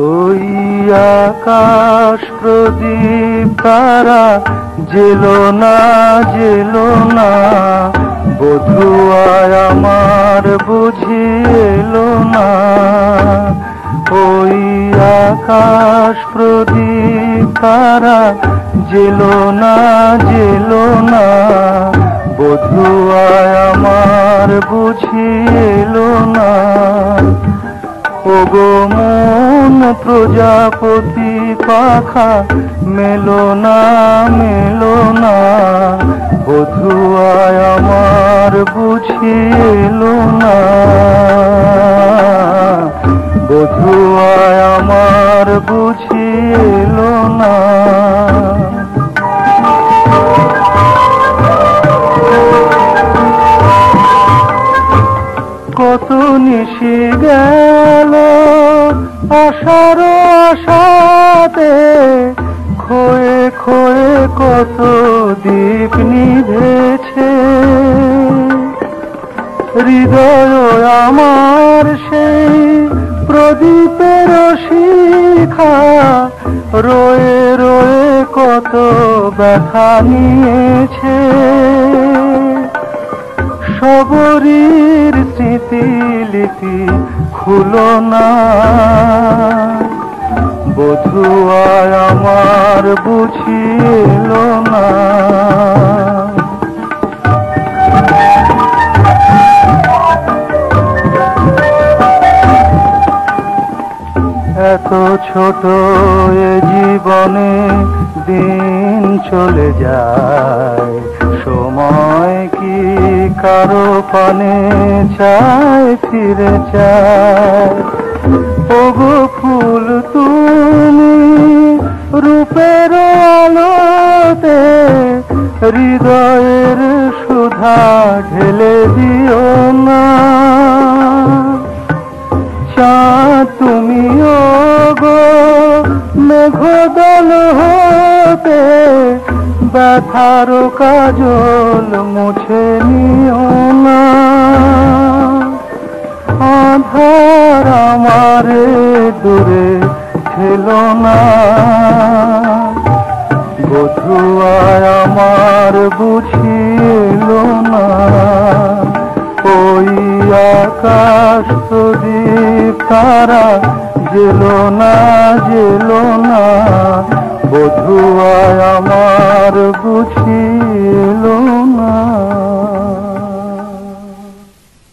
ওই আকাশ প্রদীপ তারা জেলো না জেলো না। বধুয়ায় আমার বুঝি এলো না। ওই আকাশ প্রদীপ তারা জেলো না জেলো না। বধুয়ায় আমার বুঝি এলো না। ওগো প্রজাপতি পাখা মেলো না মেলো না। বধুয়ায় আমার বুঝিল না। বধুয়ায় আমার বুঝিল না। নিশি গেল আশার আশাতে। খয়ে খয়ে কত দ্বীপ নিভেছে। হৃদয় আমার সেই প্রদীপের শিখা। রয়ে রয়ে কত ব্যথা নিয়েছে। সবরীর স্মৃতিলিপি খুলো না। বধুয়ায় আমার বুঝিল না। এত ছোট এ জীবনে দিন চলে যায়। সময় কি কারও পানে চায় ফিরে চায়? ওগো ফুল তুমি রূপের আলোতে হৃদয়ের সুধা ঢেলে দিও না। চা তুমি গো মেঘদল হতে ব্যথার কাজল মুছে নিও না। আধার আমারে দূরে ছিল না। বধুয়ায় আমার বুঝিল না। ওই আকাশ তারা জেলো না জেলো না। বধুয়ায় আমার বুঝিল না।